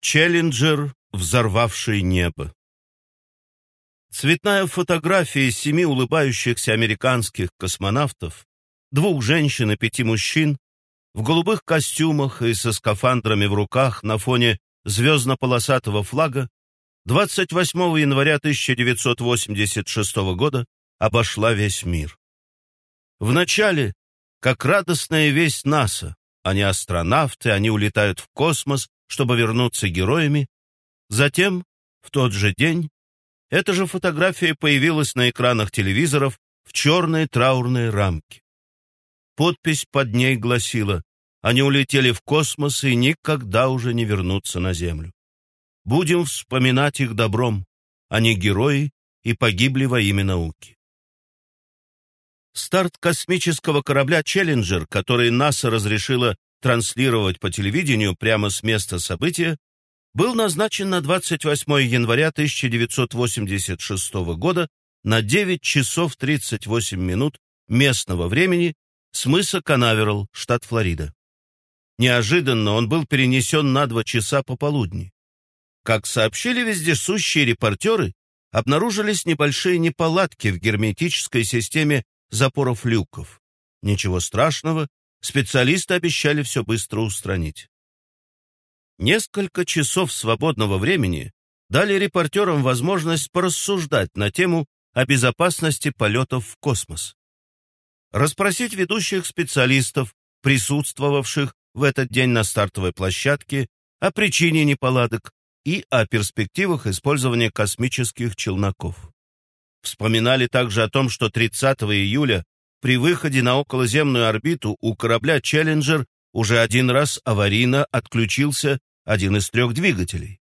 Челленджер, взорвавший небо. Цветная фотография семи улыбающихся американских космонавтов, двух женщин и пяти мужчин, в голубых костюмах и со скафандрами в руках на фоне звездно-полосатого флага 28 января 1986 года обошла весь мир. Вначале, как радостная весть НАСА, они астронавты, они улетают в космос, чтобы вернуться героями. Затем, в тот же день, эта же фотография появилась на экранах телевизоров в черной траурной рамке. Подпись под ней гласила «Они улетели в космос и никогда уже не вернутся на Землю. Будем вспоминать их добром. Они герои и погибли во имя науки». Старт космического корабля «Челленджер», который НАСА разрешила транслировать по телевидению прямо с места события, был назначен на 28 января 1986 года на 9 часов 38 минут местного времени с мыса Канаверал, штат Флорида. Неожиданно он был перенесен на два часа пополудни. Как сообщили вездесущие репортеры, обнаружились небольшие неполадки в герметической системе запоров люков. Ничего страшного, специалисты обещали все быстро устранить. Несколько часов свободного времени дали репортерам возможность порассуждать на тему о безопасности полетов в космос. Расспросить ведущих специалистов, присутствовавших в этот день на стартовой площадке, о причине неполадок и о перспективах использования космических челноков. Вспоминали также о том, что 30 июля при выходе на околоземную орбиту у корабля «Челленджер» уже один раз аварийно отключился один из трех двигателей.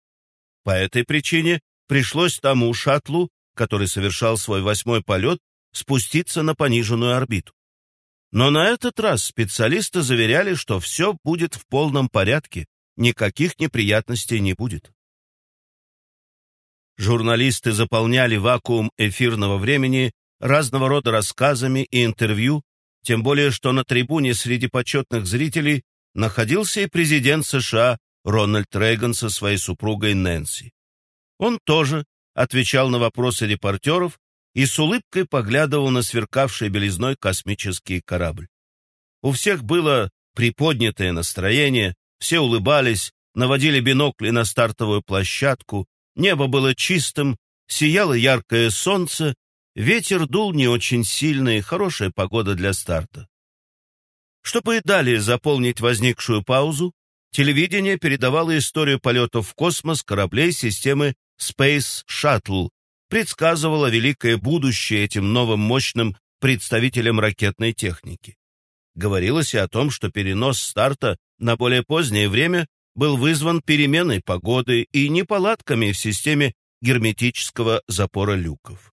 По этой причине пришлось тому шаттлу, который совершал свой восьмой полет, спуститься на пониженную орбиту. Но на этот раз специалисты заверяли, что все будет в полном порядке, никаких неприятностей не будет. Журналисты заполняли вакуум эфирного времени разного рода рассказами и интервью, тем более что на трибуне среди почетных зрителей находился и президент США Рональд Рейган со своей супругой Нэнси. Он тоже отвечал на вопросы репортеров и с улыбкой поглядывал на сверкавший белизной космический корабль. У всех было приподнятое настроение, все улыбались, наводили бинокли на стартовую площадку, Небо было чистым, сияло яркое солнце, ветер дул не очень сильный, хорошая погода для старта. Чтобы и далее заполнить возникшую паузу, телевидение передавало историю полетов в космос кораблей системы Space Shuttle, предсказывало великое будущее этим новым мощным представителям ракетной техники. Говорилось и о том, что перенос старта на более позднее время был вызван переменой погоды и неполадками в системе герметического запора люков.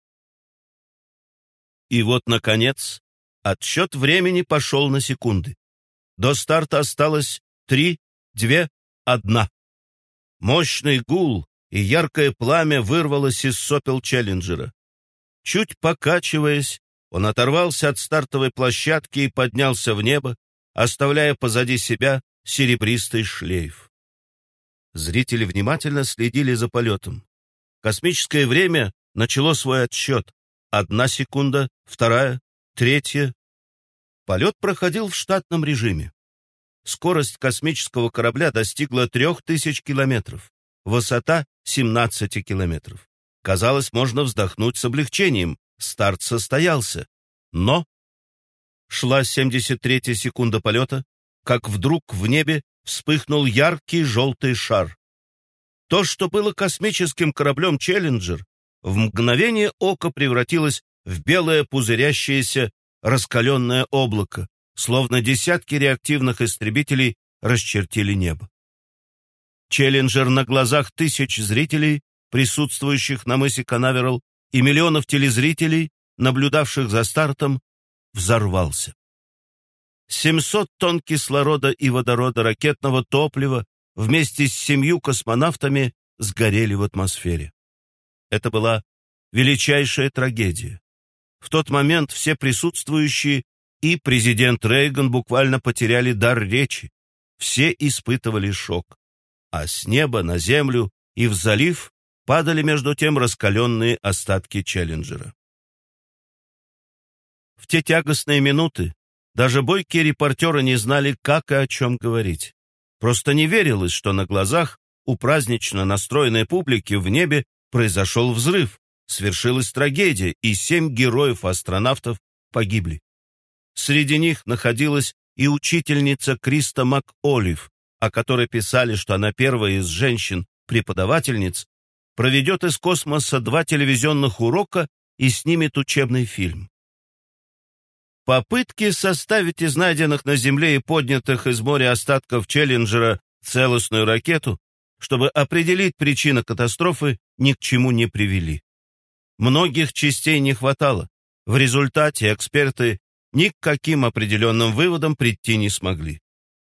И вот, наконец, отсчет времени пошел на секунды. До старта осталось три, две, одна. Мощный гул и яркое пламя вырвалось из сопел Челленджера. Чуть покачиваясь, он оторвался от стартовой площадки и поднялся в небо, оставляя позади себя серебристый шлейф. Зрители внимательно следили за полетом. Космическое время начало свой отсчет. Одна секунда, вторая, третья. Полет проходил в штатном режиме. Скорость космического корабля достигла 3000 километров, высота 17 километров. Казалось, можно вздохнуть с облегчением. Старт состоялся. Но шла 73-я секунда полета, как вдруг в небе вспыхнул яркий желтый шар. То, что было космическим кораблем «Челленджер», в мгновение ока превратилось в белое пузырящееся раскаленное облако, словно десятки реактивных истребителей расчертили небо. «Челленджер» на глазах тысяч зрителей, присутствующих на мысе Канаверал, и миллионов телезрителей, наблюдавших за стартом, взорвался. 700 тонн кислорода и водорода ракетного топлива вместе с семью космонавтами сгорели в атмосфере. Это была величайшая трагедия. В тот момент все присутствующие и президент Рейган буквально потеряли дар речи. Все испытывали шок. а с неба на землю и в залив падали между тем раскаленные остатки Челленджера. В те тягостные минуты даже бойкие репортеры не знали, как и о чем говорить. Просто не верилось, что на глазах у празднично настроенной публики в небе произошел взрыв, свершилась трагедия, и семь героев-астронавтов погибли. Среди них находилась и учительница Криста МакОлив, о которой писали, что она первая из женщин-преподавательниц, проведет из космоса два телевизионных урока и снимет учебный фильм. Попытки составить из найденных на Земле и поднятых из моря остатков Челленджера целостную ракету, чтобы определить причину катастрофы, ни к чему не привели. Многих частей не хватало. В результате эксперты ни к каким определенным выводам прийти не смогли.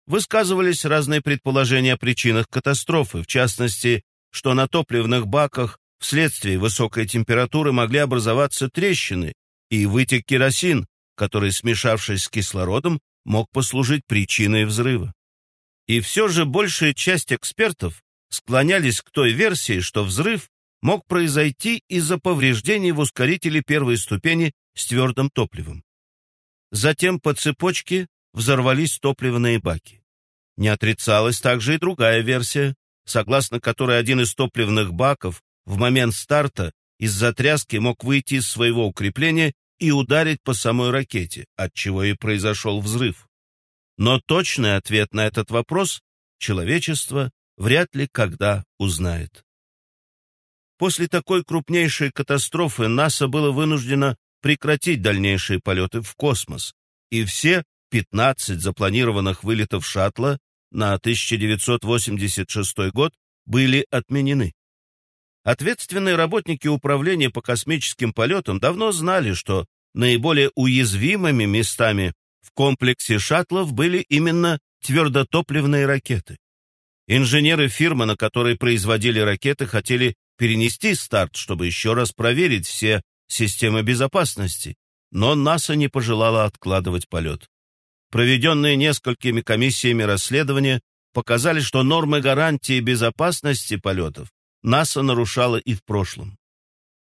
Высказывались разные предположения о причинах катастрофы, в частности, что на топливных баках вследствие высокой температуры могли образоваться трещины и вытек керосин, который, смешавшись с кислородом, мог послужить причиной взрыва. И все же большая часть экспертов склонялись к той версии, что взрыв мог произойти из-за повреждений в ускорителе первой ступени с твердым топливом. Затем по цепочке взорвались топливные баки. Не отрицалась также и другая версия, согласно которой один из топливных баков в момент старта из-за тряски мог выйти из своего укрепления и ударить по самой ракете, от чего и произошел взрыв. Но точный ответ на этот вопрос человечество вряд ли когда узнает. После такой крупнейшей катастрофы НАСА было вынуждено прекратить дальнейшие полеты в космос, и все 15 запланированных вылетов шаттла на 1986 год были отменены. Ответственные работники управления по космическим полетам давно знали, что наиболее уязвимыми местами в комплексе шаттлов были именно твердотопливные ракеты. Инженеры фирмы, на которой производили ракеты, хотели перенести старт, чтобы еще раз проверить все системы безопасности, но НАСА не пожелала откладывать полет. Проведенные несколькими комиссиями расследования показали, что нормы гарантии безопасности полетов НАСА нарушала и в прошлом.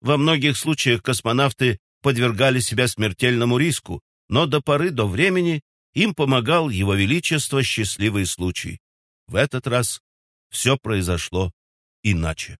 Во многих случаях космонавты подвергали себя смертельному риску, но до поры до времени им помогал Его Величество счастливый случай. В этот раз все произошло иначе.